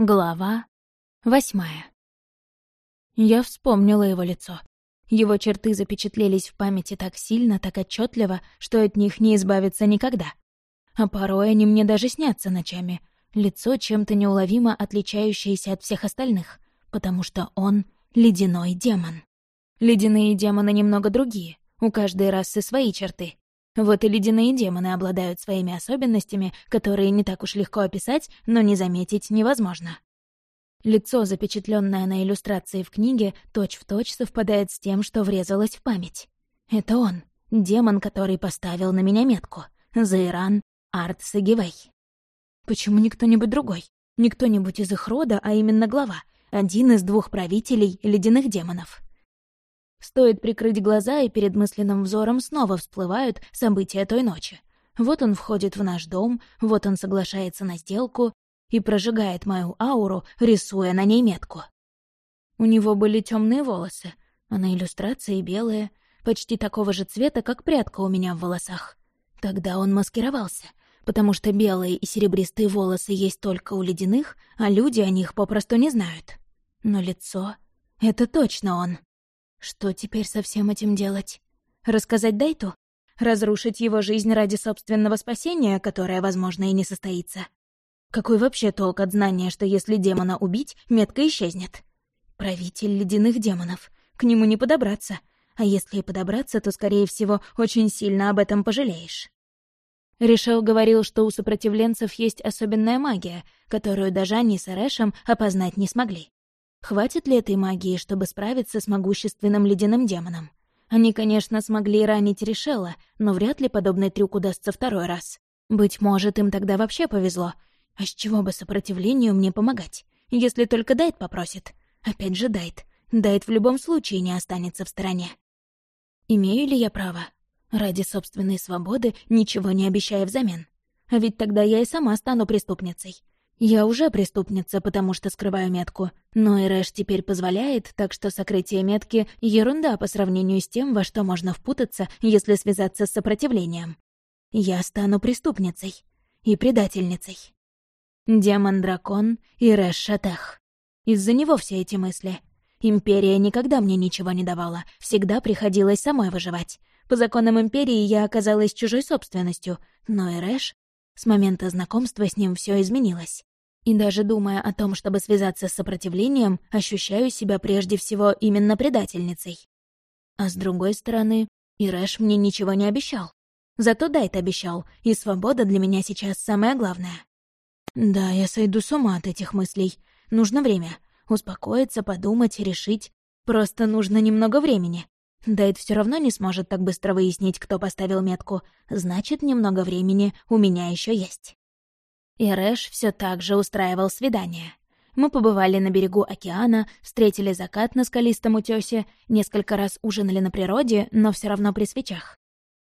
Глава восьмая. Я вспомнила его лицо. Его черты запечатлелись в памяти так сильно, так отчетливо, что от них не избавиться никогда. А порой они мне даже снятся ночами. Лицо чем-то неуловимо отличающееся от всех остальных, потому что он — ледяной демон. Ледяные демоны немного другие, у каждой расы свои черты. Вот и ледяные демоны обладают своими особенностями, которые не так уж легко описать, но не заметить невозможно. Лицо, запечатленное на иллюстрации в книге, точь-в-точь точь совпадает с тем, что врезалось в память. Это он, демон, который поставил на меня метку. Заиран Арт Сагивей. Почему не кто-нибудь другой? Не кто-нибудь из их рода, а именно глава, один из двух правителей ледяных демонов. Стоит прикрыть глаза, и перед мысленным взором снова всплывают события той ночи. Вот он входит в наш дом, вот он соглашается на сделку и прожигает мою ауру, рисуя на ней метку. У него были темные волосы, а на иллюстрации белые, почти такого же цвета, как прядка у меня в волосах. Тогда он маскировался, потому что белые и серебристые волосы есть только у ледяных, а люди о них попросту не знают. Но лицо — это точно он. Что теперь со всем этим делать? Рассказать Дайту? Разрушить его жизнь ради собственного спасения, которое, возможно, и не состоится? Какой вообще толк от знания, что если демона убить, метка исчезнет? Правитель ледяных демонов. К нему не подобраться. А если и подобраться, то, скорее всего, очень сильно об этом пожалеешь. Решел говорил, что у сопротивленцев есть особенная магия, которую даже они с Эрэшем опознать не смогли. Хватит ли этой магии, чтобы справиться с могущественным ледяным демоном? Они, конечно, смогли ранить Решела, но вряд ли подобный трюк удастся второй раз. Быть может, им тогда вообще повезло. А с чего бы сопротивлению мне помогать? Если только Дайт попросит. Опять же Дайт. Дайт в любом случае не останется в стороне. Имею ли я право? Ради собственной свободы, ничего не обещая взамен. А ведь тогда я и сама стану преступницей. Я уже преступница, потому что скрываю метку, но Ирэш теперь позволяет, так что сокрытие метки — ерунда по сравнению с тем, во что можно впутаться, если связаться с сопротивлением. Я стану преступницей и предательницей. Демон-дракон Ирэш Шатах. Из-за него все эти мысли. Империя никогда мне ничего не давала, всегда приходилось самой выживать. По законам Империи я оказалась чужой собственностью, но Ирэш... С момента знакомства с ним все изменилось. И даже думая о том, чтобы связаться с сопротивлением, ощущаю себя прежде всего именно предательницей. А с другой стороны, Ирэш мне ничего не обещал. Зато Дайт обещал, и свобода для меня сейчас самое главное. Да, я сойду с ума от этих мыслей. Нужно время. Успокоиться, подумать, решить. Просто нужно немного времени. Дайт все равно не сможет так быстро выяснить, кто поставил метку. Значит, немного времени у меня еще есть. Ирэш все так же устраивал свидания. Мы побывали на берегу океана, встретили закат на скалистом утёсе, несколько раз ужинали на природе, но все равно при свечах.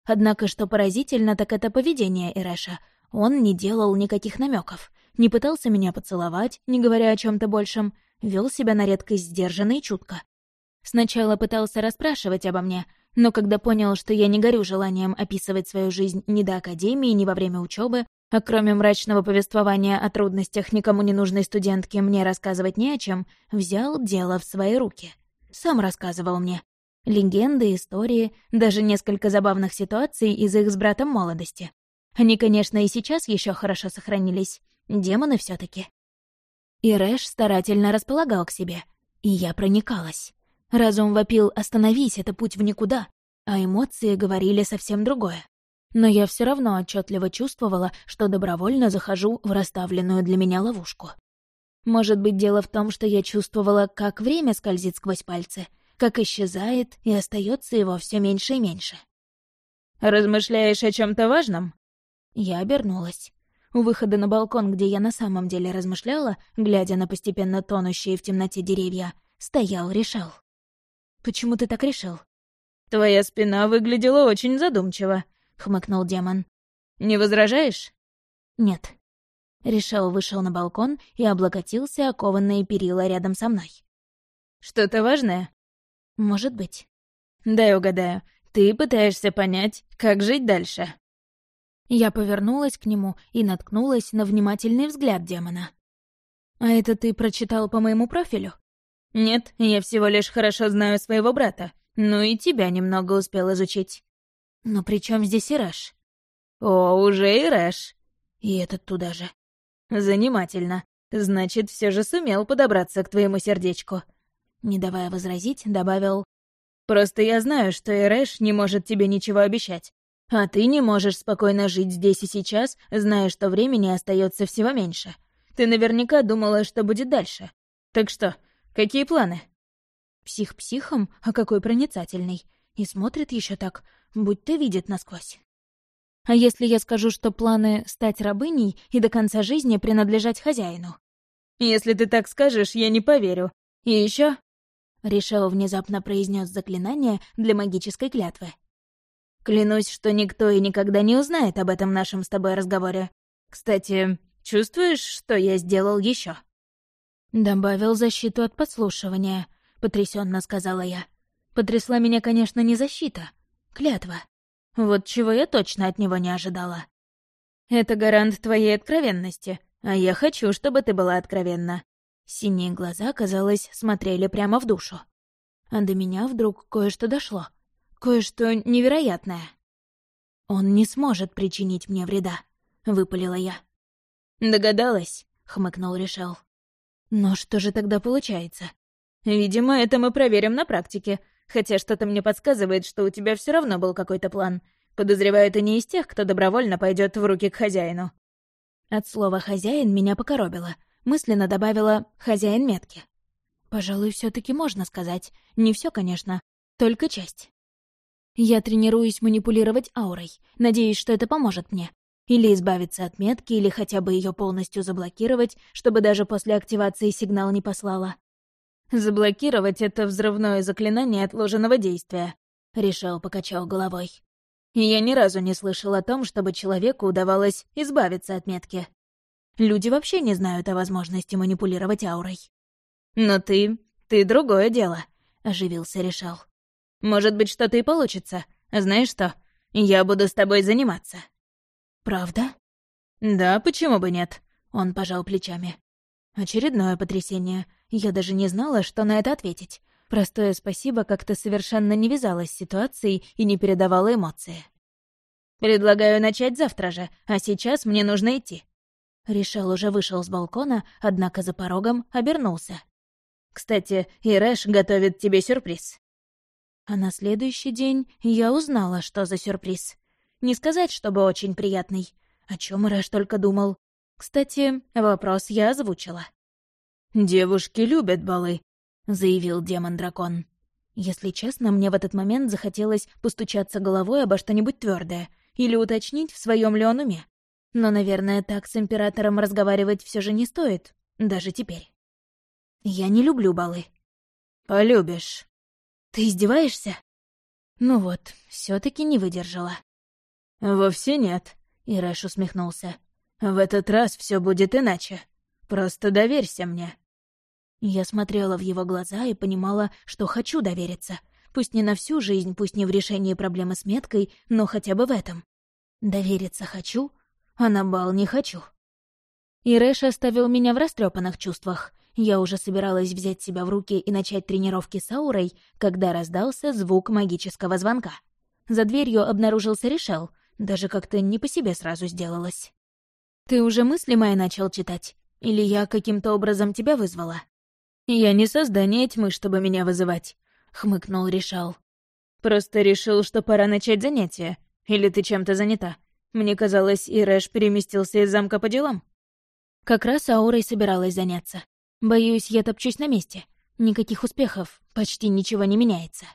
Однако, что поразительно, так это поведение Ирэша. Он не делал никаких намеков, не пытался меня поцеловать, не говоря о чем то большем, вел себя на редкость сдержанно и чутко. Сначала пытался расспрашивать обо мне, но когда понял, что я не горю желанием описывать свою жизнь ни до академии, ни во время учебы, а кроме мрачного повествования о трудностях никому не нужной студентки мне рассказывать не о чем, взял дело в свои руки. Сам рассказывал мне. Легенды, истории, даже несколько забавных ситуаций из их с братом молодости. Они, конечно, и сейчас еще хорошо сохранились. Демоны все таки И Рэш старательно располагал к себе. И я проникалась. Разум вопил «Остановись, это путь в никуда», а эмоции говорили совсем другое но я все равно отчетливо чувствовала, что добровольно захожу в расставленную для меня ловушку. Может быть, дело в том, что я чувствовала, как время скользит сквозь пальцы, как исчезает и остается его все меньше и меньше. «Размышляешь о чем то важном?» Я обернулась. У выхода на балкон, где я на самом деле размышляла, глядя на постепенно тонущие в темноте деревья, стоял решал. «Почему ты так решил?» «Твоя спина выглядела очень задумчиво», хмыкнул демон. «Не возражаешь?» «Нет». Решал вышел на балкон и облокотился о кованные перила рядом со мной. «Что-то важное?» «Может быть». «Дай угадаю. Ты пытаешься понять, как жить дальше?» Я повернулась к нему и наткнулась на внимательный взгляд демона. «А это ты прочитал по моему профилю?» «Нет, я всего лишь хорошо знаю своего брата. Ну и тебя немного успел изучить». «Но при чем здесь Ирэш?» «О, уже Ирэш». «И этот туда же». «Занимательно. Значит, все же сумел подобраться к твоему сердечку». Не давая возразить, добавил. «Просто я знаю, что Ирэш не может тебе ничего обещать. А ты не можешь спокойно жить здесь и сейчас, зная, что времени остается всего меньше. Ты наверняка думала, что будет дальше. Так что, какие планы?» Псих психом, а какой проницательный. И смотрит еще так, будто видит насквозь. А если я скажу, что планы стать рабыней и до конца жизни принадлежать хозяину? Если ты так скажешь, я не поверю. И еще Решил внезапно произнес заклинание для магической клятвы. «Клянусь, что никто и никогда не узнает об этом нашем с тобой разговоре. Кстати, чувствуешь, что я сделал еще? «Добавил защиту от подслушивания», — потрясенно сказала я. Потрясла меня, конечно, не защита, клятва. Вот чего я точно от него не ожидала. «Это гарант твоей откровенности, а я хочу, чтобы ты была откровенна. Синие глаза, казалось, смотрели прямо в душу. А до меня вдруг кое-что дошло. Кое-что невероятное. «Он не сможет причинить мне вреда», — выпалила я. «Догадалась», — хмыкнул Решел. «Но что же тогда получается?» «Видимо, это мы проверим на практике, хотя что-то мне подсказывает, что у тебя все равно был какой-то план. Подозреваю, ты не из тех, кто добровольно пойдет в руки к хозяину». От слова «хозяин» меня покоробило — мысленно добавила «хозяин метки». Пожалуй, все таки можно сказать. Не все, конечно, только часть. Я тренируюсь манипулировать аурой, надеюсь, что это поможет мне. Или избавиться от метки, или хотя бы ее полностью заблокировать, чтобы даже после активации сигнал не послала. «Заблокировать — это взрывное заклинание отложенного действия», — решил, покачал головой. «Я ни разу не слышал о том, чтобы человеку удавалось избавиться от метки. Люди вообще не знают о возможности манипулировать аурой. «Но ты... ты другое дело», — оживился Решал. «Может быть, что-то и получится. Знаешь что? Я буду с тобой заниматься». «Правда?» «Да, почему бы нет?» — он пожал плечами. Очередное потрясение. Я даже не знала, что на это ответить. Простое спасибо как-то совершенно не вязалось с ситуацией и не передавало эмоции. «Предлагаю начать завтра же, а сейчас мне нужно идти. Решал уже вышел с балкона, однако за порогом обернулся. «Кстати, Ирэш готовит тебе сюрприз». А на следующий день я узнала, что за сюрприз. Не сказать, чтобы очень приятный. О чем Ирэш только думал. Кстати, вопрос я озвучила. «Девушки любят балы», — заявил демон-дракон. Если честно, мне в этот момент захотелось постучаться головой обо что-нибудь твердое или уточнить, в своем ли он уме. Но, наверное, так с императором разговаривать все же не стоит, даже теперь. Я не люблю балы. Полюбишь. Ты издеваешься? Ну вот, все таки не выдержала. Вовсе нет, Ирэш усмехнулся. В этот раз все будет иначе. Просто доверься мне. Я смотрела в его глаза и понимала, что хочу довериться. Пусть не на всю жизнь, пусть не в решении проблемы с меткой, но хотя бы в этом. Довериться хочу, а на бал не хочу. Ирэш оставил меня в растрепанных чувствах. Я уже собиралась взять себя в руки и начать тренировки с аурой, когда раздался звук магического звонка. За дверью обнаружился Решел, даже как-то не по себе сразу сделалось. «Ты уже мысли мои начал читать? Или я каким-то образом тебя вызвала?» «Я не создание тьмы, чтобы меня вызывать», — хмыкнул Решал. «Просто решил, что пора начать занятие. Или ты чем-то занята?» Мне казалось, Ирэш переместился из замка по делам. Как раз аурой собиралась заняться. Боюсь, я топчусь на месте. Никаких успехов, почти ничего не меняется.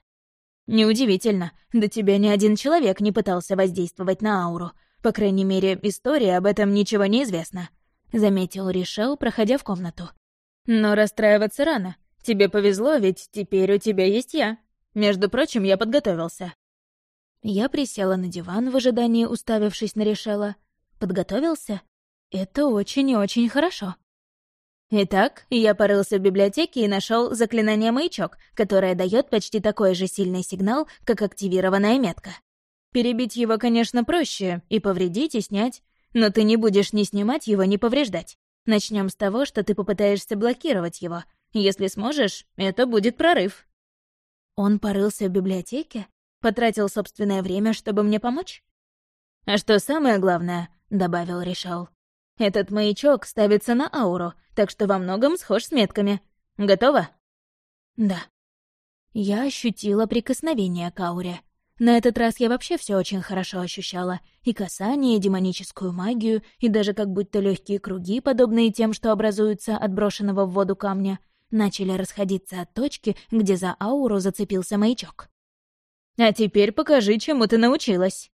Неудивительно, до тебя ни один человек не пытался воздействовать на ауру. По крайней мере, история об этом ничего не известна. Заметил Ришел, проходя в комнату. Но расстраиваться рано. Тебе повезло, ведь теперь у тебя есть я. Между прочим, я подготовился. Я присела на диван в ожидании, уставившись на решела. Подготовился? Это очень и очень хорошо. Итак, я порылся в библиотеке и нашел заклинание «Маячок», которое дает почти такой же сильный сигнал, как активированная метка. Перебить его, конечно, проще, и повредить, и снять, но ты не будешь ни снимать его, ни повреждать. Начнем с того, что ты попытаешься блокировать его. Если сможешь, это будет прорыв». Он порылся в библиотеке? Потратил собственное время, чтобы мне помочь? «А что самое главное», — добавил Решал, — «этот маячок ставится на ауру, так что во многом схож с метками. Готово?» «Да». Я ощутила прикосновение к ауре. На этот раз я вообще все очень хорошо ощущала. И касание, и демоническую магию, и даже как будто легкие круги, подобные тем, что образуются от брошенного в воду камня, начали расходиться от точки, где за ауру зацепился маячок. «А теперь покажи, чему ты научилась».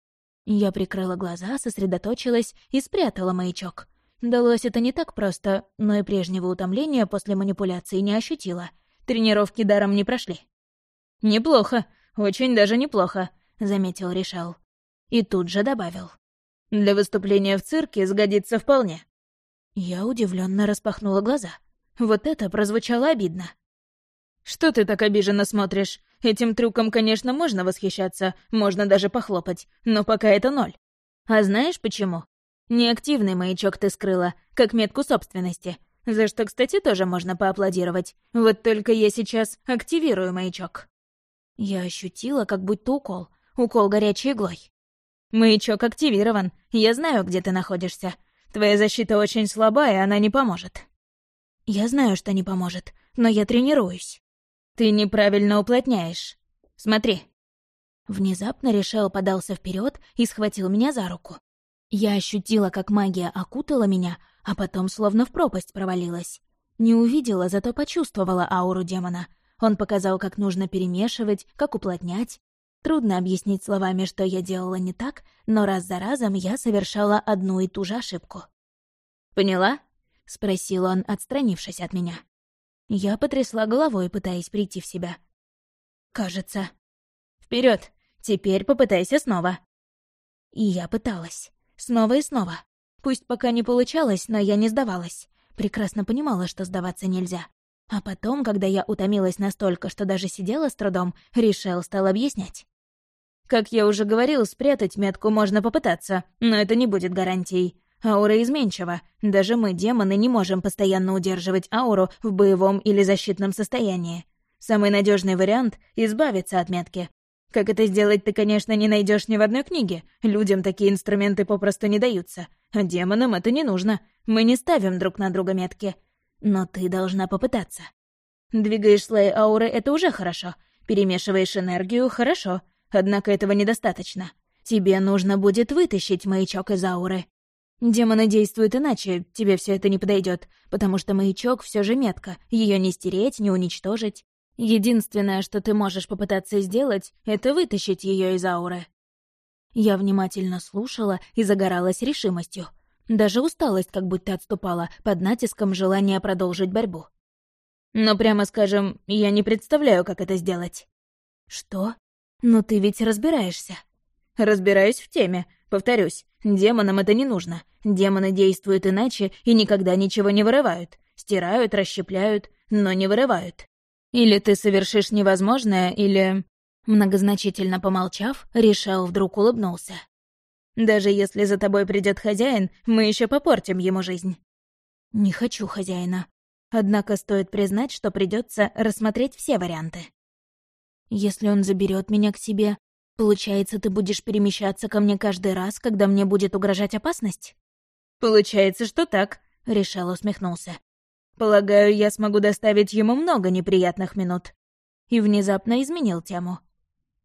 Я прикрыла глаза, сосредоточилась и спрятала маячок. Далось это не так просто, но и прежнего утомления после манипуляции не ощутила. Тренировки даром не прошли. «Неплохо», «Очень даже неплохо», — заметил Решал. И тут же добавил. «Для выступления в цирке сгодится вполне». Я удивленно распахнула глаза. Вот это прозвучало обидно. «Что ты так обиженно смотришь? Этим трюком, конечно, можно восхищаться, можно даже похлопать, но пока это ноль. А знаешь почему? Неактивный маячок ты скрыла, как метку собственности, за что, кстати, тоже можно поаплодировать. Вот только я сейчас активирую маячок». Я ощутила, как будто укол. Укол горячей иглой. «Маячок активирован. Я знаю, где ты находишься. Твоя защита очень слабая, она не поможет». «Я знаю, что не поможет, но я тренируюсь». «Ты неправильно уплотняешь. Смотри». Внезапно Решел подался вперед и схватил меня за руку. Я ощутила, как магия окутала меня, а потом словно в пропасть провалилась. Не увидела, зато почувствовала ауру демона — он показал, как нужно перемешивать, как уплотнять. Трудно объяснить словами, что я делала не так, но раз за разом я совершала одну и ту же ошибку. «Поняла?» — спросил он, отстранившись от меня. Я потрясла головой, пытаясь прийти в себя. «Кажется. Вперед! Теперь попытайся снова!» И я пыталась. Снова и снова. Пусть пока не получалось, но я не сдавалась. Прекрасно понимала, что сдаваться нельзя. А потом, когда я утомилась настолько, что даже сидела с трудом, Ришел стал объяснять. Как я уже говорил, спрятать метку можно попытаться, но это не будет гарантией. Аура изменчива. Даже мы, демоны, не можем постоянно удерживать ауру в боевом или защитном состоянии. Самый надежный вариант — избавиться от метки. Как это сделать, ты, конечно, не найдешь ни в одной книге. Людям такие инструменты попросту не даются. А демонам это не нужно. Мы не ставим друг на друга метки. Но ты должна попытаться. Двигаешь слои ауры — это уже хорошо. Перемешиваешь энергию — хорошо. Однако этого недостаточно. Тебе нужно будет вытащить маячок из ауры. Демоны действуют иначе, тебе все это не подойдет, потому что маячок все же метка, ее не стереть, не уничтожить. Единственное, что ты можешь попытаться сделать, это вытащить ее из ауры. Я внимательно слушала и загоралась решимостью. Даже усталость как будто отступала под натиском желания продолжить борьбу. Но прямо скажем, я не представляю, как это сделать. Что? Но ты ведь разбираешься. Разбираюсь в теме. Повторюсь, демонам это не нужно. Демоны действуют иначе и никогда ничего не вырывают. Стирают, расщепляют, но не вырывают. Или ты совершишь невозможное, или... Многозначительно помолчав, Решал вдруг улыбнулся. Даже если за тобой придет хозяин, мы еще попортим ему жизнь». «Не хочу хозяина. Однако стоит признать, что придется рассмотреть все варианты. Если он заберет меня к себе, получается, ты будешь перемещаться ко мне каждый раз, когда мне будет угрожать опасность?» «Получается, что так», — решал усмехнулся. «Полагаю, я смогу доставить ему много неприятных минут». И внезапно изменил тему.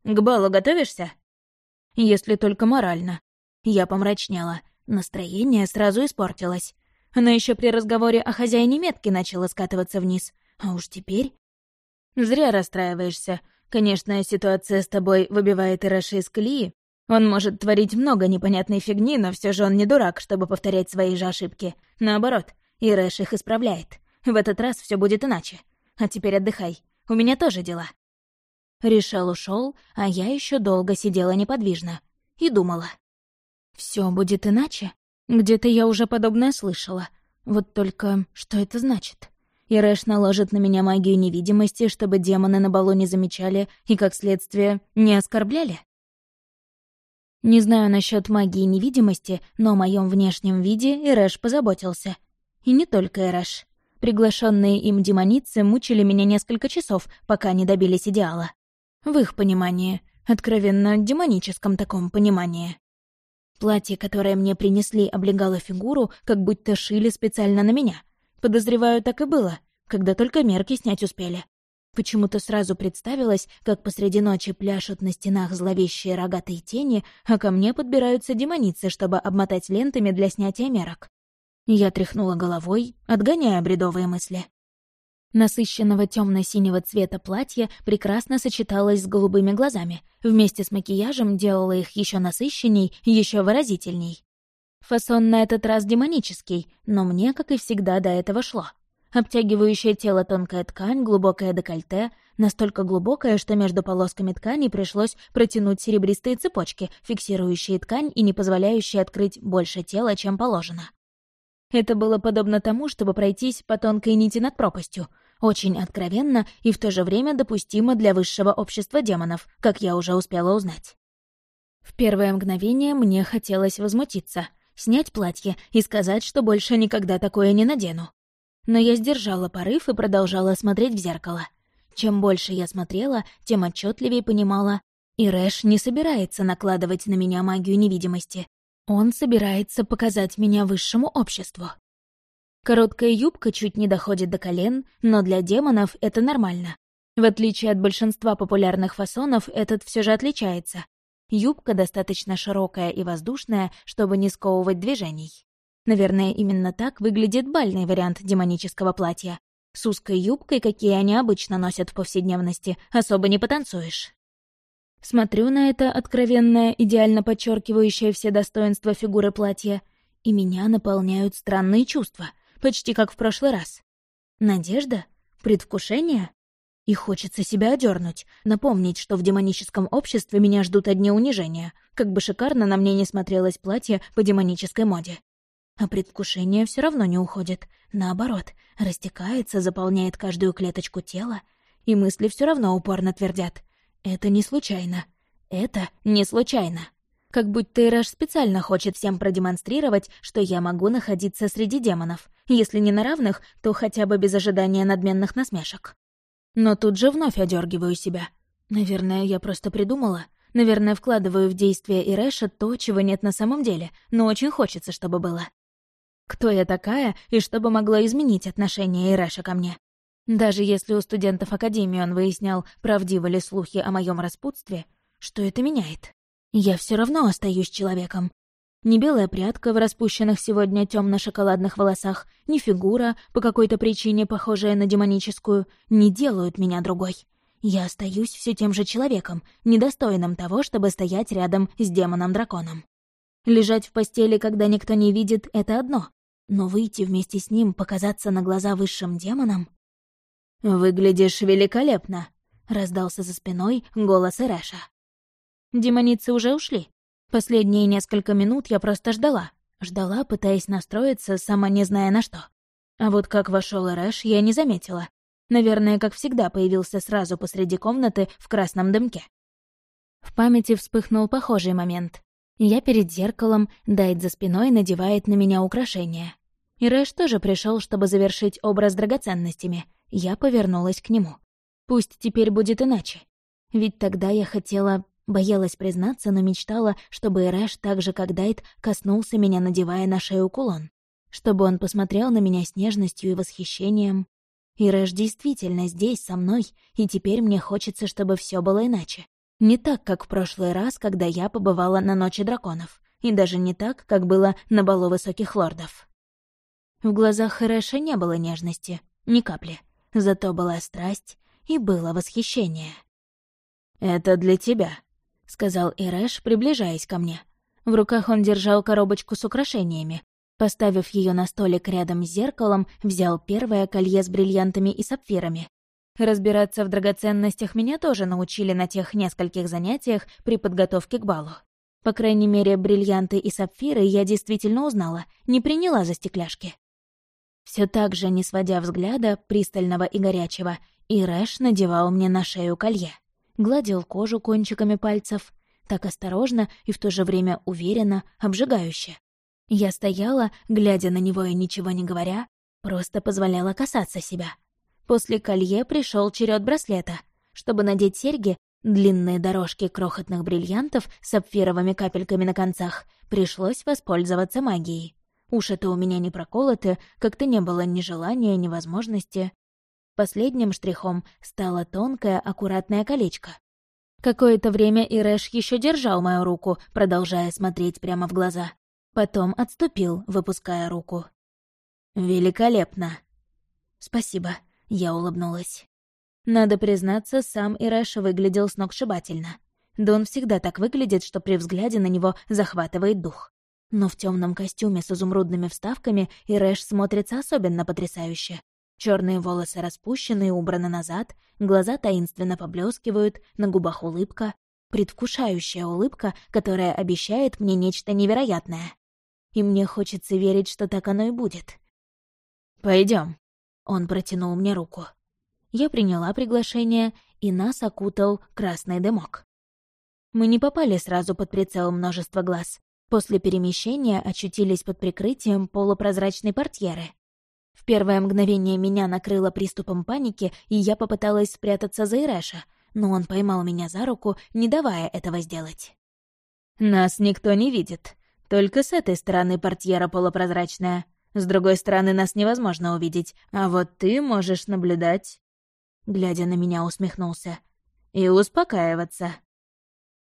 «К балу готовишься?» «Если только морально. Я помрачнела. Настроение сразу испортилось. Она еще при разговоре о хозяине метки начала скатываться вниз. А уж теперь... Зря расстраиваешься. Конечно, ситуация с тобой выбивает Ирэши из колеи. Он может творить много непонятной фигни, но все же он не дурак, чтобы повторять свои же ошибки. Наоборот, Ирэш их исправляет. В этот раз все будет иначе. А теперь отдыхай. У меня тоже дела. Решал ушел, а я еще долго сидела неподвижно и думала. Все будет иначе? Где-то я уже подобное слышала. Вот только что это значит? И Рэш наложит на меня магию невидимости, чтобы демоны на балу не замечали и, как следствие, не оскорбляли? Не знаю насчет магии невидимости, но о моем внешнем виде Ирэш позаботился. И не только Эрэш. Приглашенные им демоницы мучили меня несколько часов, пока не добились идеала. В их понимании, откровенно демоническом таком понимании. Платье, которое мне принесли, облегало фигуру, как будто шили специально на меня. Подозреваю, так и было, когда только мерки снять успели. Почему-то сразу представилось, как посреди ночи пляшут на стенах зловещие рогатые тени, а ко мне подбираются демоницы, чтобы обмотать лентами для снятия мерок. Я тряхнула головой, отгоняя бредовые мысли. Насыщенного темно-синего цвета платье прекрасно сочеталось с голубыми глазами. Вместе с макияжем делало их еще насыщенней, еще выразительней. Фасон на этот раз демонический, но мне, как и всегда, до этого шло. Обтягивающее тело тонкая ткань, глубокое декольте, настолько глубокое, что между полосками ткани пришлось протянуть серебристые цепочки, фиксирующие ткань и не позволяющие открыть больше тела, чем положено. Это было подобно тому, чтобы пройтись по тонкой нити над пропастью. Очень откровенно и в то же время допустимо для высшего общества демонов, как я уже успела узнать. В первое мгновение мне хотелось возмутиться, снять платье и сказать, что больше никогда такое не надену. Но я сдержала порыв и продолжала смотреть в зеркало. Чем больше я смотрела, тем отчетливее понимала, и Рэш не собирается накладывать на меня магию невидимости. Он собирается показать меня высшему обществу. Короткая юбка чуть не доходит до колен, но для демонов это нормально. В отличие от большинства популярных фасонов, этот все же отличается. Юбка достаточно широкая и воздушная, чтобы не сковывать движений. Наверное, именно так выглядит бальный вариант демонического платья. С узкой юбкой, какие они обычно носят в повседневности, особо не потанцуешь. Смотрю на это откровенное, идеально подчеркивающее все достоинства фигуры платья, и меня наполняют странные чувства, почти как в прошлый раз. Надежда? Предвкушение? И хочется себя одернуть, напомнить, что в демоническом обществе меня ждут одни унижения, как бы шикарно на мне не смотрелось платье по демонической моде. А предвкушение все равно не уходит. Наоборот, растекается, заполняет каждую клеточку тела, и мысли все равно упорно твердят. Это не случайно. Это не случайно. Как будто Ираш специально хочет всем продемонстрировать, что я могу находиться среди демонов. Если не на равных, то хотя бы без ожидания надменных насмешек. Но тут же вновь одергиваю себя. Наверное, я просто придумала. Наверное, вкладываю в действие Ирэша то, чего нет на самом деле, но очень хочется, чтобы было. Кто я такая и что бы могло изменить отношение Ирэша ко мне? Даже если у студентов Академии он выяснял, правдивы ли слухи о моем распутстве, что это меняет? Я все равно остаюсь человеком. Ни белая прядка в распущенных сегодня темно шоколадных волосах, ни фигура, по какой-то причине похожая на демоническую, не делают меня другой. Я остаюсь все тем же человеком, недостойным того, чтобы стоять рядом с демоном-драконом. Лежать в постели, когда никто не видит, — это одно. Но выйти вместе с ним, показаться на глаза высшим демонам «Выглядишь великолепно», — раздался за спиной голос Эрэша. Демоницы уже ушли. Последние несколько минут я просто ждала. Ждала, пытаясь настроиться, сама не зная на что. А вот как вошел Эрэш, я не заметила. Наверное, как всегда, появился сразу посреди комнаты в красном дымке. В памяти вспыхнул похожий момент. Я перед зеркалом, Дайт за спиной надевает на меня украшения. Ирэш тоже пришел, чтобы завершить образ драгоценностями — я повернулась к нему. Пусть теперь будет иначе. Ведь тогда я хотела... Боялась признаться, но мечтала, чтобы Ирэш так же, как Дайт, коснулся меня, надевая на шею кулон. Чтобы он посмотрел на меня с нежностью и восхищением. Ирэш действительно здесь, со мной, и теперь мне хочется, чтобы все было иначе. Не так, как в прошлый раз, когда я побывала на Ночи Драконов. И даже не так, как было на Балу Высоких Лордов. В глазах Ирэша не было нежности, ни капли. Зато была страсть и было восхищение. «Это для тебя», — сказал Ирэш, приближаясь ко мне. В руках он держал коробочку с украшениями. Поставив ее на столик рядом с зеркалом, взял первое колье с бриллиантами и сапфирами. Разбираться в драгоценностях меня тоже научили на тех нескольких занятиях при подготовке к балу. По крайней мере, бриллианты и сапфиры я действительно узнала, не приняла за стекляшки. Все так же, не сводя взгляда, пристального и горячего, Ирэш надевал мне на шею колье. Гладил кожу кончиками пальцев, так осторожно и в то же время уверенно, обжигающе. Я стояла, глядя на него и ничего не говоря, просто позволяла касаться себя. После колье пришел черед браслета. Чтобы надеть серьги, длинные дорожки крохотных бриллиантов с сапфировыми капельками на концах, пришлось воспользоваться магией. Уши-то у меня не проколоты, как-то не было ни желания, ни возможности. Последним штрихом стало тонкое, аккуратное колечко. Какое-то время Ирэш еще держал мою руку, продолжая смотреть прямо в глаза. Потом отступил, выпуская руку. «Великолепно!» «Спасибо», — я улыбнулась. Надо признаться, сам Ирэш выглядел сногсшибательно. Да он всегда так выглядит, что при взгляде на него захватывает дух. Но в темном костюме с изумрудными вставками Ирэш смотрится особенно потрясающе. Черные волосы распущены и убраны назад, глаза таинственно поблескивают, на губах улыбка, предвкушающая улыбка, которая обещает мне нечто невероятное. И мне хочется верить, что так оно и будет. Пойдем. Он протянул мне руку. Я приняла приглашение, и нас окутал красный дымок. Мы не попали сразу под прицел множества глаз. После перемещения очутились под прикрытием полупрозрачной портьеры. Первое мгновение меня накрыло приступом паники, и я попыталась спрятаться за Ирэша, но он поймал меня за руку, не давая этого сделать. «Нас никто не видит. Только с этой стороны портьера полупрозрачная. С другой стороны нас невозможно увидеть, а вот ты можешь наблюдать». Глядя на меня, усмехнулся. «И успокаиваться».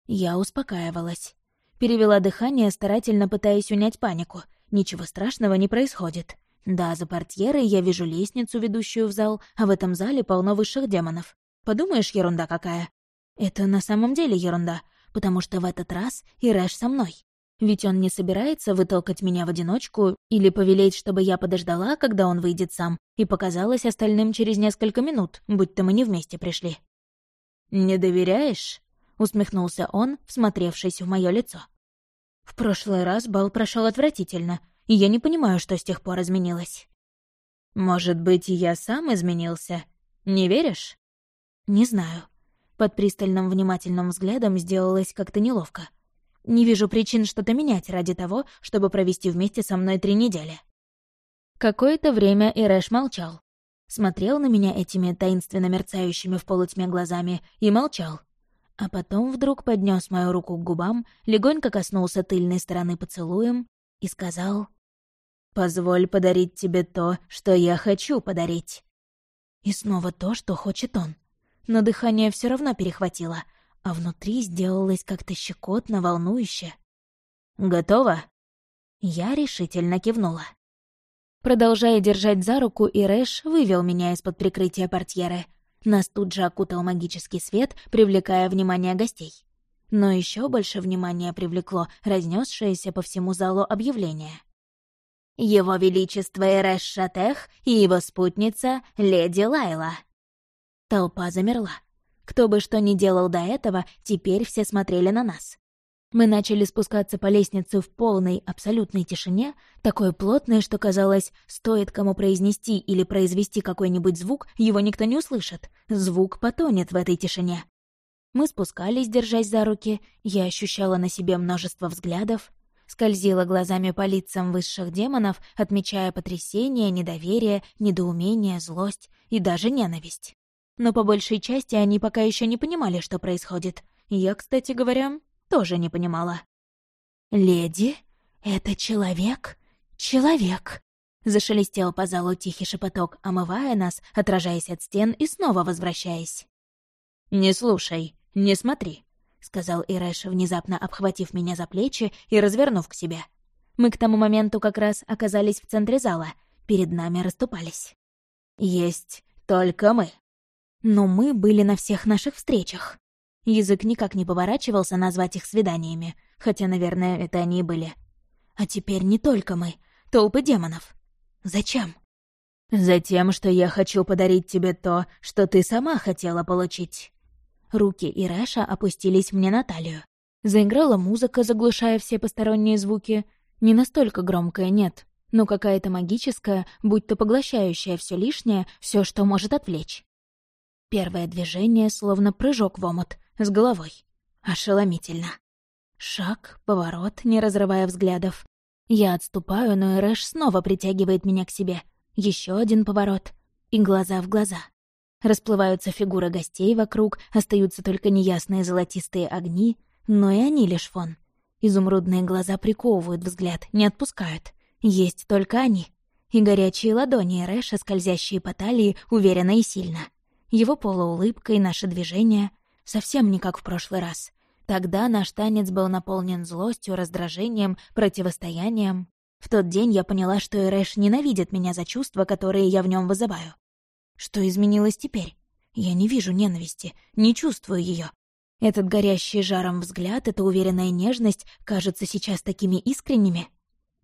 Я успокаивалась. Перевела дыхание, старательно пытаясь унять панику. Ничего страшного не происходит. Да, за портьерой я вижу лестницу, ведущую в зал, а в этом зале полно высших демонов. Подумаешь, ерунда какая. Это на самом деле ерунда, потому что в этот раз Ирэш со мной. Ведь он не собирается вытолкать меня в одиночку или повелеть, чтобы я подождала, когда он выйдет сам, и показалась остальным через несколько минут, будь то мы не вместе пришли. «Не доверяешь?» — усмехнулся он, всмотревшись в мое лицо. «В прошлый раз бал прошел отвратительно, и я не понимаю, что с тех пор изменилось. Может быть, и я сам изменился? Не веришь? Не знаю. Под пристальным внимательным взглядом сделалось как-то неловко. Не вижу причин что-то менять ради того, чтобы провести вместе со мной три недели. Какое-то время Ирэш молчал. Смотрел на меня этими таинственно мерцающими в полутьме глазами и молчал. А потом вдруг поднес мою руку к губам, легонько коснулся тыльной стороны поцелуем и сказал Позволь подарить тебе то, что я хочу подарить». И снова то, что хочет он. Но дыхание все равно перехватило, а внутри сделалось как-то щекотно, волнующе. «Готово?» Я решительно кивнула. Продолжая держать за руку, Ирэш вывел меня из-под прикрытия портьеры. Нас тут же окутал магический свет, привлекая внимание гостей. Но еще больше внимания привлекло разнесшееся по всему залу объявление. Его Величество Эрэш Шатех и его спутница Леди Лайла. Толпа замерла. Кто бы что ни делал до этого, теперь все смотрели на нас. Мы начали спускаться по лестнице в полной, абсолютной тишине, такой плотной, что казалось, стоит кому произнести или произвести какой-нибудь звук, его никто не услышит. Звук потонет в этой тишине. Мы спускались, держась за руки, я ощущала на себе множество взглядов, скользила глазами по лицам высших демонов, отмечая потрясение, недоверие, недоумение, злость и даже ненависть. Но по большей части они пока еще не понимали, что происходит. Я, кстати говоря, тоже не понимала. «Леди, это человек? Человек!» Зашелестел по залу тихий шепоток, омывая нас, отражаясь от стен и снова возвращаясь. «Не слушай, не смотри сказал Ирэш, внезапно обхватив меня за плечи и развернув к себе. Мы к тому моменту как раз оказались в центре зала, перед нами расступались. «Есть только мы». Но мы были на всех наших встречах. Язык никак не поворачивался назвать их свиданиями, хотя, наверное, это они и были. А теперь не только мы, толпы демонов. Зачем? Затем, что я хочу подарить тебе то, что ты сама хотела получить. Руки Ирэша опустились мне на талию. Заиграла музыка, заглушая все посторонние звуки. Не настолько громкая, нет, но какая-то магическая, будь то поглощающая все лишнее, все, что может отвлечь. Первое движение, словно прыжок в омут, с головой. Ошеломительно. Шаг, поворот, не разрывая взглядов. Я отступаю, но Эрэш снова притягивает меня к себе. Еще один поворот. И глаза в глаза. Расплываются фигуры гостей вокруг, остаются только неясные золотистые огни, но и они лишь фон. Изумрудные глаза приковывают взгляд, не отпускают. Есть только они. И горячие ладони Рэша, скользящие по талии, уверенно и сильно. Его полуулыбка и наше движение совсем не как в прошлый раз. Тогда наш танец был наполнен злостью, раздражением, противостоянием. В тот день я поняла, что Эрэш ненавидит меня за чувства, которые я в нем вызываю. Что изменилось теперь? Я не вижу ненависти, не чувствую ее. Этот горящий жаром взгляд, эта уверенная нежность кажутся сейчас такими искренними.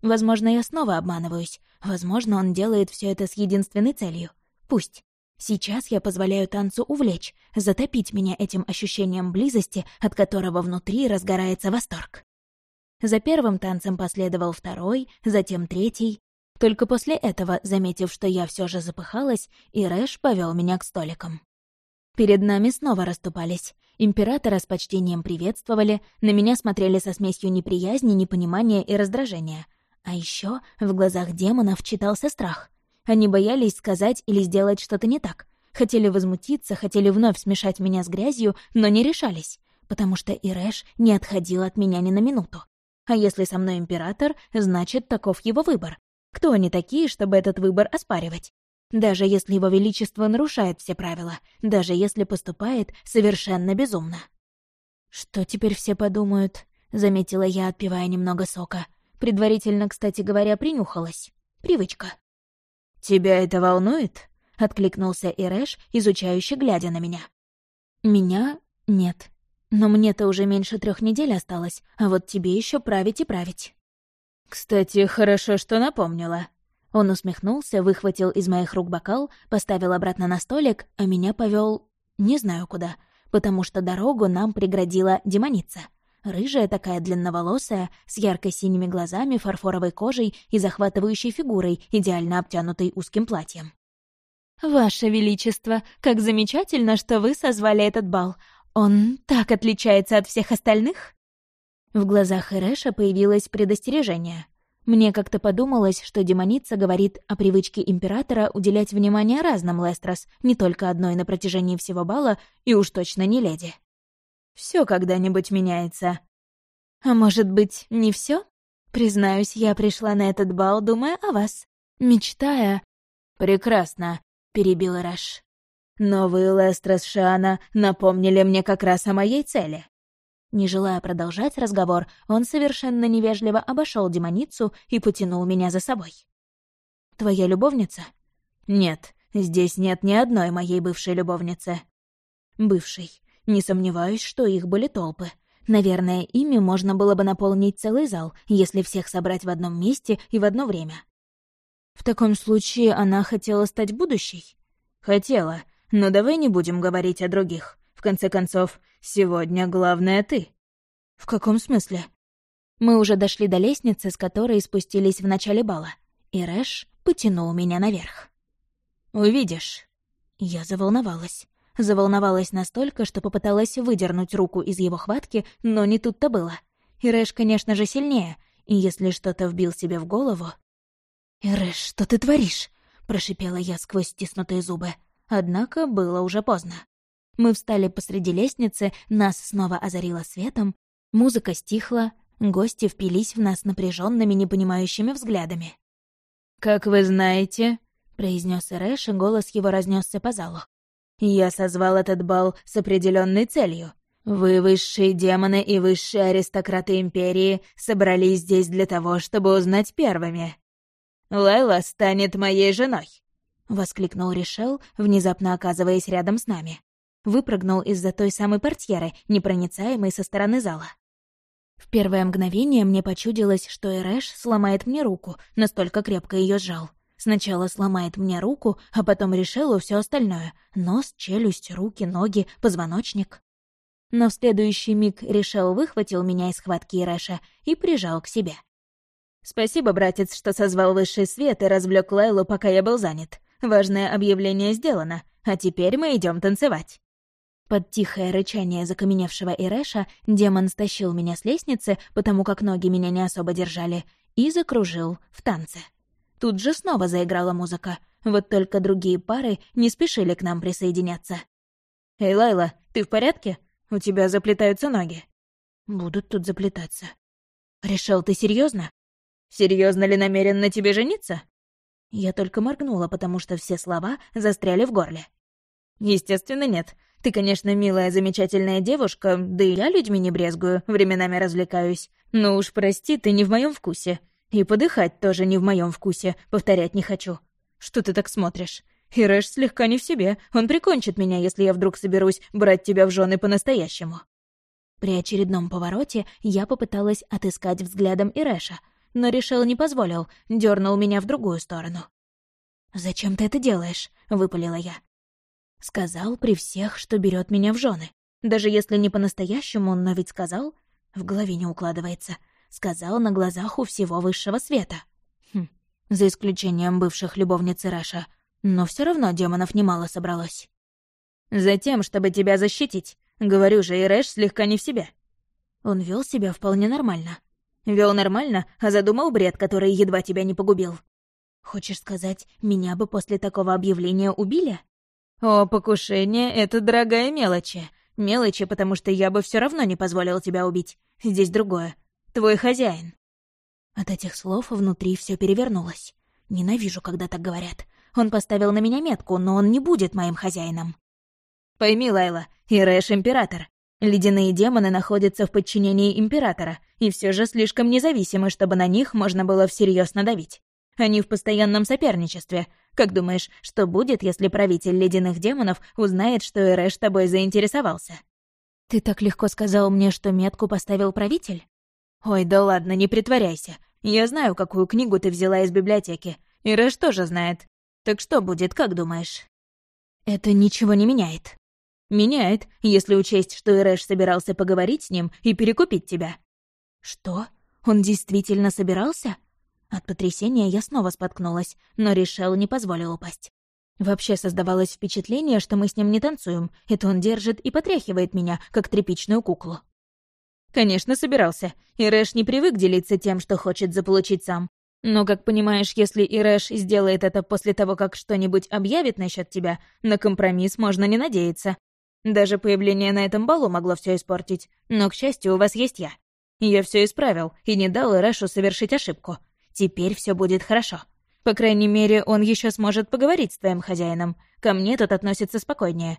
Возможно, я снова обманываюсь. Возможно, он делает все это с единственной целью. Пусть. Сейчас я позволяю танцу увлечь, затопить меня этим ощущением близости, от которого внутри разгорается восторг. За первым танцем последовал второй, затем третий. Только после этого, заметив, что я все же запыхалась, Ирэш повел меня к столикам. Перед нами снова расступались. Императора с почтением приветствовали, на меня смотрели со смесью неприязни, непонимания и раздражения. А еще в глазах демонов читался страх. Они боялись сказать или сделать что-то не так. Хотели возмутиться, хотели вновь смешать меня с грязью, но не решались, потому что Ирэш не отходил от меня ни на минуту. А если со мной император, значит, таков его выбор. Кто они такие, чтобы этот выбор оспаривать? Даже если его величество нарушает все правила, даже если поступает совершенно безумно. «Что теперь все подумают?» — заметила я, отпивая немного сока. Предварительно, кстати говоря, принюхалась. Привычка. «Тебя это волнует?» — откликнулся Ирэш, изучающе глядя на меня. «Меня? Нет. Но мне-то уже меньше трех недель осталось, а вот тебе еще править и править». «Кстати, хорошо, что напомнила». Он усмехнулся, выхватил из моих рук бокал, поставил обратно на столик, а меня повел не знаю куда, потому что дорогу нам преградила демоница. Рыжая такая длинноволосая, с ярко-синими глазами, фарфоровой кожей и захватывающей фигурой, идеально обтянутой узким платьем. «Ваше Величество, как замечательно, что вы созвали этот бал. Он так отличается от всех остальных?» В глазах Эрэша появилось предостережение. Мне как-то подумалось, что демоница говорит о привычке императора уделять внимание разным Лестрос, не только одной на протяжении всего бала, и уж точно не леди. Все когда-нибудь меняется. А может быть, не все? Признаюсь, я пришла на этот бал, думая о вас, мечтая... Прекрасно, перебил Раш. Новые Лестрос Шана напомнили мне как раз о моей цели. Не желая продолжать разговор, он совершенно невежливо обошел демоницу и потянул меня за собой. «Твоя любовница?» «Нет, здесь нет ни одной моей бывшей любовницы». «Бывшей. Не сомневаюсь, что их были толпы. Наверное, ими можно было бы наполнить целый зал, если всех собрать в одном месте и в одно время. В таком случае она хотела стать будущей? Хотела, но давай не будем говорить о других. В конце концов, сегодня главное ты. В каком смысле? Мы уже дошли до лестницы, с которой спустились в начале бала, и Рэш потянул меня наверх. «Увидишь». Я заволновалась. Заволновалась настолько, что попыталась выдернуть руку из его хватки, но не тут-то было. Ирэш, конечно же, сильнее, и если что-то вбил себе в голову... «Ирэш, что ты творишь?» — прошипела я сквозь стиснутые зубы. Однако было уже поздно. Мы встали посреди лестницы, нас снова озарило светом, музыка стихла, гости впились в нас напряженными, непонимающими взглядами. «Как вы знаете», — произнес Ирэш, и голос его разнесся по залу. Я созвал этот бал с определенной целью. Вы, высшие демоны и высшие аристократы Империи, собрались здесь для того, чтобы узнать первыми. Лайла станет моей женой!» — воскликнул Ришел, внезапно оказываясь рядом с нами. Выпрыгнул из-за той самой портьеры, непроницаемой со стороны зала. В первое мгновение мне почудилось, что Эрэш сломает мне руку, настолько крепко ее сжал. Сначала сломает мне руку, а потом решила все остальное — нос, челюсть, руки, ноги, позвоночник. Но в следующий миг решил выхватил меня из схватки Ирэша и прижал к себе. «Спасибо, братец, что созвал высший свет и развлек Лайлу, пока я был занят. Важное объявление сделано, а теперь мы идем танцевать». Под тихое рычание закаменевшего Ирэша демон стащил меня с лестницы, потому как ноги меня не особо держали, и закружил в танце. Тут же снова заиграла музыка, вот только другие пары не спешили к нам присоединяться. «Эй, Лайла, ты в порядке? У тебя заплетаются ноги». «Будут тут заплетаться». «Решил, ты серьезно? Серьезно ли намерен на тебе жениться?» Я только моргнула, потому что все слова застряли в горле. «Естественно, нет. Ты, конечно, милая, замечательная девушка, да и я людьми не брезгую, временами развлекаюсь. Но уж прости, ты не в моем вкусе. И подыхать тоже не в моем вкусе, повторять не хочу. Что ты так смотришь? Ирэш слегка не в себе, он прикончит меня, если я вдруг соберусь брать тебя в жены по-настоящему». При очередном повороте я попыталась отыскать взглядом Ирэша, но решил не позволил, дернул меня в другую сторону. «Зачем ты это делаешь?» — выпалила я. Сказал при всех, что берет меня в жены. Даже если не по-настоящему, но ведь сказал, в голове не укладывается. Сказал на глазах у всего высшего света. Хм, за исключением бывших любовниц Раша. Но все равно демонов немало собралось. «Затем, чтобы тебя защитить. Говорю же, Ирэш слегка не в себе». Он вел себя вполне нормально. Вел нормально, а задумал бред, который едва тебя не погубил. Хочешь сказать, меня бы после такого объявления убили? О, покушение — это дорогая мелочи. Мелочи, потому что я бы все равно не позволил тебя убить. Здесь другое. Твой хозяин. От этих слов внутри все перевернулось. Ненавижу, когда так говорят. Он поставил на меня метку, но он не будет моим хозяином. Пойми, Лайла, Ирэш — император. Ледяные демоны находятся в подчинении императора, и все же слишком независимы, чтобы на них можно было всерьез надавить. Они в постоянном соперничестве. Как думаешь, что будет, если правитель ледяных демонов узнает, что Эрэш тобой заинтересовался? Ты так легко сказал мне, что метку поставил правитель? Ой, да ладно, не притворяйся. Я знаю, какую книгу ты взяла из библиотеки. Эрэш тоже знает. Так что будет, как думаешь? Это ничего не меняет. Меняет, если учесть, что Эрэш собирался поговорить с ним и перекупить тебя. Что? Он действительно собирался? От потрясения я снова споткнулась, но Решел не позволил упасть. Вообще создавалось впечатление, что мы с ним не танцуем, это он держит и потряхивает меня, как тряпичную куклу. Конечно, собирался. Ирэш не привык делиться тем, что хочет заполучить сам. Но, как понимаешь, если Ирэш сделает это после того, как что-нибудь объявит насчет тебя, на компромисс можно не надеяться. Даже появление на этом балу могло все испортить. Но, к счастью, у вас есть я. Я все исправил и не дал Ирэшу совершить ошибку. Теперь все будет хорошо. По крайней мере, он еще сможет поговорить с твоим хозяином. Ко мне тот относится спокойнее.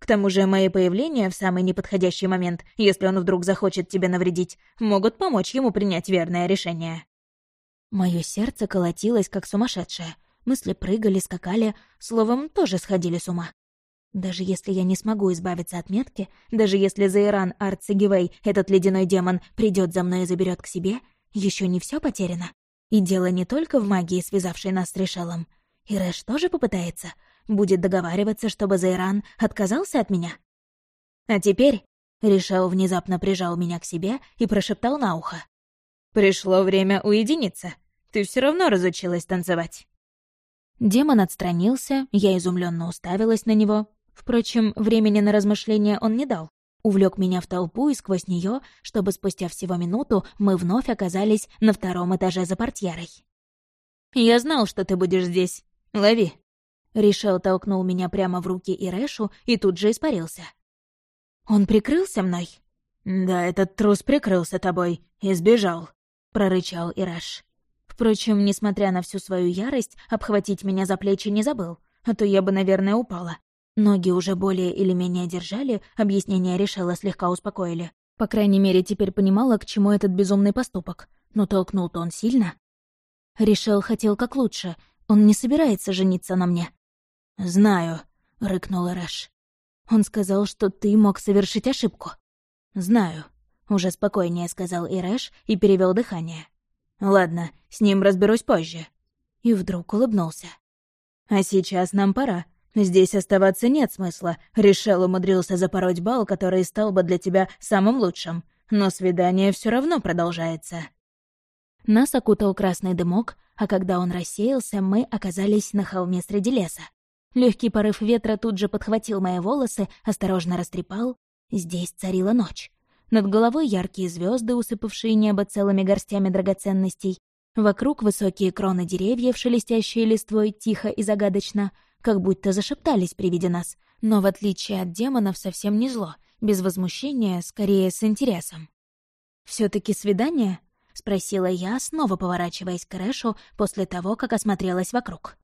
К тому же мои появления в самый неподходящий момент, если он вдруг захочет тебе навредить, могут помочь ему принять верное решение. Мое сердце колотилось, как сумасшедшее. Мысли прыгали, скакали, словом, тоже сходили с ума. Даже если я не смогу избавиться от метки, даже если Зайран Арцегивей, этот ледяной демон, придет за мной и заберет к себе, еще не все потеряно. И дело не только в магии, связавшей нас с Решелом. И Рэш тоже попытается. Будет договариваться, чтобы Зайран отказался от меня. А теперь Решел внезапно прижал меня к себе и прошептал на ухо. «Пришло время уединиться. Ты все равно разучилась танцевать». Демон отстранился, я изумленно уставилась на него. Впрочем, времени на размышления он не дал увлек меня в толпу и сквозь нее, чтобы спустя всего минуту мы вновь оказались на втором этаже за портьерой. «Я знал, что ты будешь здесь. Лови!» Ришел толкнул меня прямо в руки Ирэшу и тут же испарился. «Он прикрылся мной?» «Да, этот трус прикрылся тобой и сбежал», — прорычал Ирэш. Впрочем, несмотря на всю свою ярость, обхватить меня за плечи не забыл, а то я бы, наверное, упала. Ноги уже более или менее держали, объяснения решила слегка успокоили. По крайней мере, теперь понимала, к чему этот безумный поступок. Но толкнул-то он сильно. Решил хотел как лучше. Он не собирается жениться на мне. «Знаю», — рыкнула Рэш. «Он сказал, что ты мог совершить ошибку». «Знаю», — уже спокойнее сказал Ирэш и перевел дыхание. «Ладно, с ним разберусь позже». И вдруг улыбнулся. «А сейчас нам пора. Здесь оставаться нет смысла. Решел умудрился запороть бал, который стал бы для тебя самым лучшим. Но свидание все равно продолжается. Нас окутал красный дымок, а когда он рассеялся, мы оказались на холме среди леса. Легкий порыв ветра тут же подхватил мои волосы, осторожно растрепал. Здесь царила ночь. Над головой яркие звезды, усыпавшие небо целыми горстями драгоценностей. Вокруг высокие кроны деревьев, шелестящие листвой, тихо и загадочно, как будто зашептались при виде нас, но в отличие от демонов совсем не зло, без возмущения, скорее с интересом. все таки свидание?» — спросила я, снова поворачиваясь к Рэшу после того, как осмотрелась вокруг.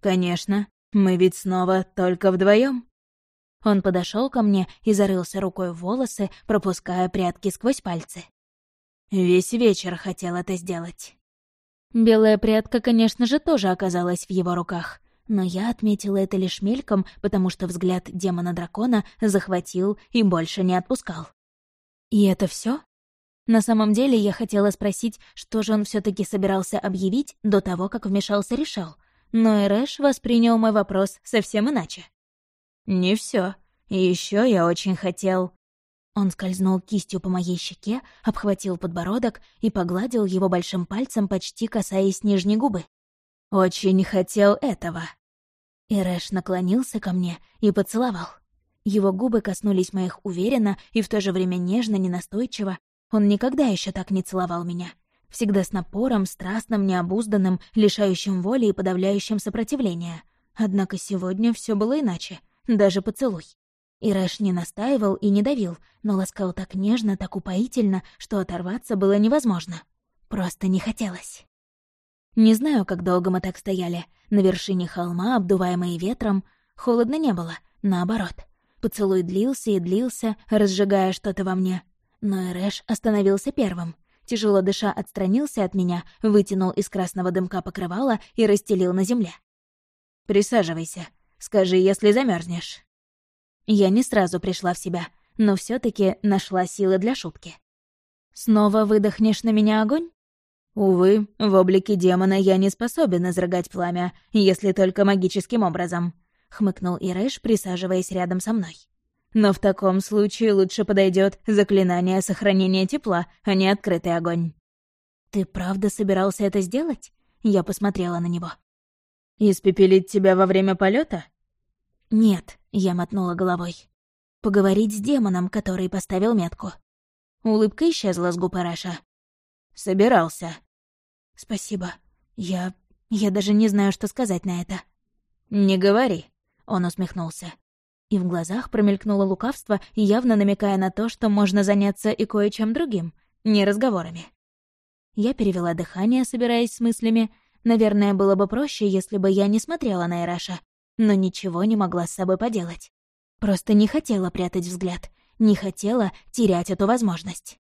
«Конечно, мы ведь снова только вдвоем. Он подошел ко мне и зарылся рукой в волосы, пропуская прятки сквозь пальцы. Весь вечер хотел это сделать. Белая прядка, конечно же, тоже оказалась в его руках, но я отметила это лишь мельком, потому что взгляд демона-дракона захватил и больше не отпускал. И это все? На самом деле я хотела спросить, что же он все таки собирался объявить до того, как вмешался Решал, но Эрэш воспринял мой вопрос совсем иначе. «Не все. Еще я очень хотел...» Он скользнул кистью по моей щеке, обхватил подбородок и погладил его большим пальцем, почти касаясь нижней губы. «Очень хотел этого». Ирэш наклонился ко мне и поцеловал. Его губы коснулись моих уверенно и в то же время нежно, ненастойчиво. Он никогда еще так не целовал меня. Всегда с напором, страстным, необузданным, лишающим воли и подавляющим сопротивления. Однако сегодня все было иначе, даже поцелуй. Ирэш не настаивал и не давил, но ласкал так нежно, так упоительно, что оторваться было невозможно. Просто не хотелось. Не знаю, как долго мы так стояли. На вершине холма, обдуваемые ветром, холодно не было, наоборот. Поцелуй длился и длился, разжигая что-то во мне. Но Эрэш остановился первым. Тяжело дыша отстранился от меня, вытянул из красного дымка покрывало и расстелил на земле. «Присаживайся. Скажи, если замерзнешь. Я не сразу пришла в себя, но все таки нашла силы для шутки. «Снова выдохнешь на меня огонь?» «Увы, в облике демона я не способен изрыгать пламя, если только магическим образом», — хмыкнул Ирэш, присаживаясь рядом со мной. «Но в таком случае лучше подойдет заклинание сохранения тепла, а не открытый огонь». «Ты правда собирался это сделать?» Я посмотрела на него. «Испепелить тебя во время полета? «Нет», — я мотнула головой. «Поговорить с демоном, который поставил метку». Улыбка исчезла с губ Эрэша. «Собирался». «Спасибо. Я... я даже не знаю, что сказать на это». «Не говори», — он усмехнулся. И в глазах промелькнуло лукавство, явно намекая на то, что можно заняться и кое-чем другим, не разговорами. Я перевела дыхание, собираясь с мыслями. Наверное, было бы проще, если бы я не смотрела на Эраша, но ничего не могла с собой поделать. Просто не хотела прятать взгляд, не хотела терять эту возможность.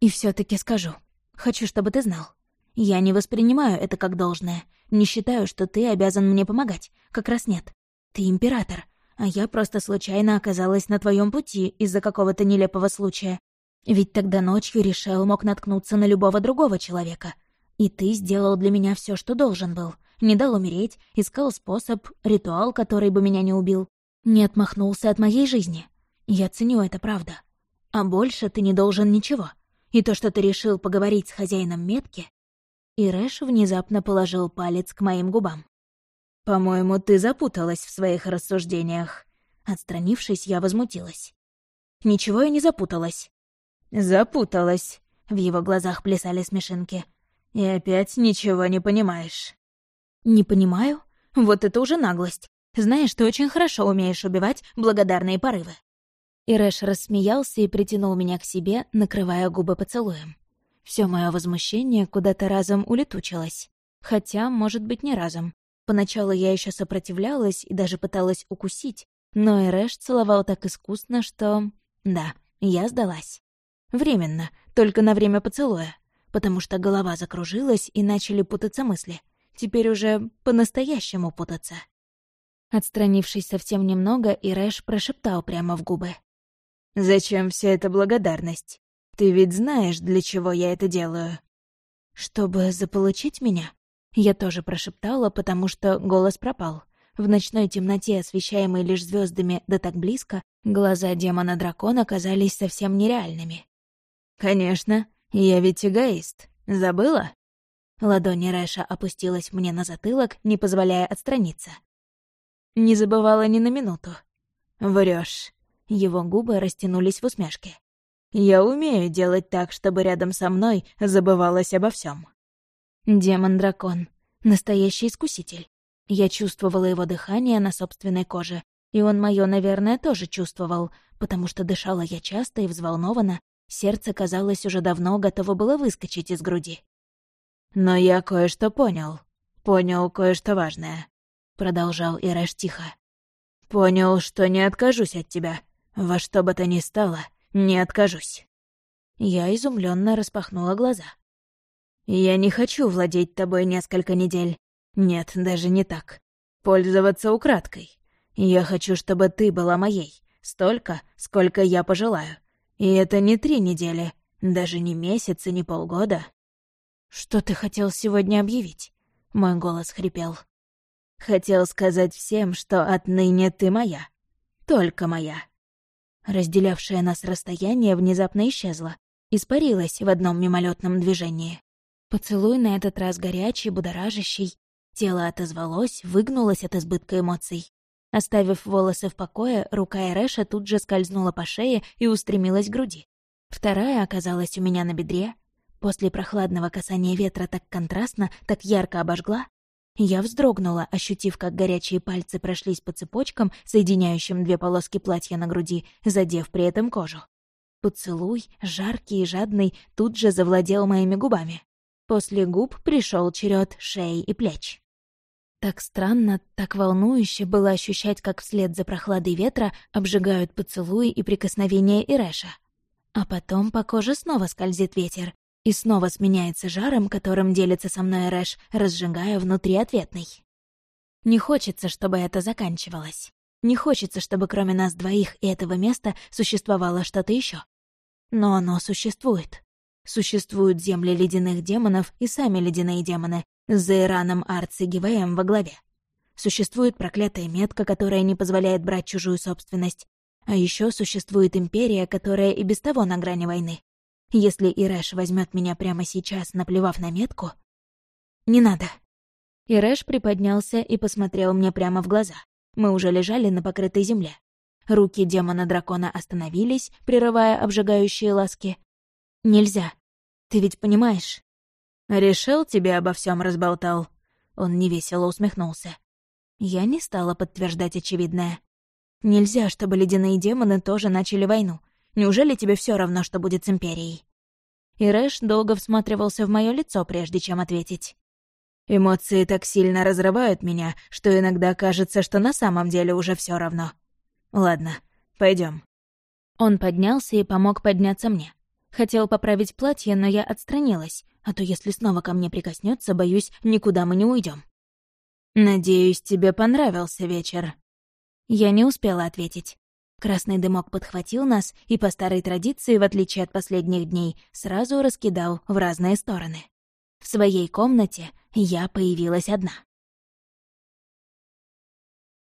И все таки скажу. Хочу, чтобы ты знал. Я не воспринимаю это как должное. Не считаю, что ты обязан мне помогать. Как раз нет. Ты император, а я просто случайно оказалась на твоем пути из-за какого-то нелепого случая. Ведь тогда ночью Решел мог наткнуться на любого другого человека. И ты сделал для меня все, что должен был не дал умереть, искал способ, ритуал, который бы меня не убил. Не отмахнулся от моей жизни. Я ценю это, правда. А больше ты не должен ничего. И то, что ты решил поговорить с хозяином метки... И Рэш внезапно положил палец к моим губам. «По-моему, ты запуталась в своих рассуждениях». Отстранившись, я возмутилась. «Ничего я не запуталась». «Запуталась», — в его глазах плясали смешинки. «И опять ничего не понимаешь». «Не понимаю. Вот это уже наглость. Знаешь, ты очень хорошо умеешь убивать благодарные порывы». Ирэш рассмеялся и притянул меня к себе, накрывая губы поцелуем. Все мое возмущение куда-то разом улетучилось. Хотя, может быть, не разом. Поначалу я еще сопротивлялась и даже пыталась укусить, но Ирэш целовал так искусно, что... Да, я сдалась. Временно, только на время поцелуя, потому что голова закружилась и начали путаться мысли теперь уже по-настоящему путаться. Отстранившись совсем немного, Ирэш прошептал прямо в губы. «Зачем вся эта благодарность? Ты ведь знаешь, для чего я это делаю?» «Чтобы заполучить меня?» Я тоже прошептала, потому что голос пропал. В ночной темноте, освещаемой лишь звездами, да так близко, глаза демона-дракона казались совсем нереальными. «Конечно, я ведь эгоист. Забыла?» Ладонь Рэша опустилась мне на затылок, не позволяя отстраниться. Не забывала ни на минуту. Врешь. Его губы растянулись в усмешке. «Я умею делать так, чтобы рядом со мной забывалось обо всем. Демон-дракон. Настоящий искуситель. Я чувствовала его дыхание на собственной коже, и он моё, наверное, тоже чувствовал, потому что дышала я часто и взволнованно, сердце, казалось, уже давно готово было выскочить из груди. «Но я кое-что понял. Понял кое-что важное», — продолжал Ирэш тихо. «Понял, что не откажусь от тебя. Во что бы то ни стало, не откажусь». Я изумленно распахнула глаза. «Я не хочу владеть тобой несколько недель. Нет, даже не так. Пользоваться украдкой. Я хочу, чтобы ты была моей. Столько, сколько я пожелаю. И это не три недели, даже не месяц и не полгода. «Что ты хотел сегодня объявить?» Мой голос хрипел. «Хотел сказать всем, что отныне ты моя. Только моя». Разделявшее нас расстояние внезапно исчезло, испарилось в одном мимолетном движении. Поцелуй на этот раз горячий, будоражащий. Тело отозвалось, выгнулось от избытка эмоций. Оставив волосы в покое, рука Эрэша тут же скользнула по шее и устремилась к груди. Вторая оказалась у меня на бедре, После прохладного касания ветра так контрастно, так ярко обожгла. Я вздрогнула, ощутив, как горячие пальцы прошлись по цепочкам, соединяющим две полоски платья на груди, задев при этом кожу. Поцелуй, жаркий и жадный, тут же завладел моими губами. После губ пришел черед шеи и плеч. Так странно, так волнующе было ощущать, как вслед за прохладой ветра обжигают поцелуи и прикосновения Ирэша. А потом по коже снова скользит ветер, и снова сменяется жаром, которым делится со мной Рэш, разжигая внутри ответный. Не хочется, чтобы это заканчивалось. Не хочется, чтобы кроме нас двоих и этого места существовало что-то еще. Но оно существует. Существуют земли ледяных демонов и сами ледяные демоны, с Зейраном Арци Гивеем во главе. Существует проклятая метка, которая не позволяет брать чужую собственность. А еще существует империя, которая и без того на грани войны. Если Ирэш возьмет меня прямо сейчас, наплевав на метку... Не надо. Ирэш приподнялся и посмотрел мне прямо в глаза. Мы уже лежали на покрытой земле. Руки демона-дракона остановились, прерывая обжигающие ласки. «Нельзя. Ты ведь понимаешь?» «Решил, тебе обо всем разболтал?» Он невесело усмехнулся. Я не стала подтверждать очевидное. Нельзя, чтобы ледяные демоны тоже начали войну. Неужели тебе все равно, что будет с Империей?» И Рэш долго всматривался в мое лицо, прежде чем ответить. «Эмоции так сильно разрывают меня, что иногда кажется, что на самом деле уже все равно. Ладно, пойдем. Он поднялся и помог подняться мне. Хотел поправить платье, но я отстранилась, а то если снова ко мне прикоснется, боюсь, никуда мы не уйдем. «Надеюсь, тебе понравился вечер». Я не успела ответить. Красный дымок подхватил нас и, по старой традиции, в отличие от последних дней, сразу раскидал в разные стороны. В своей комнате я появилась одна.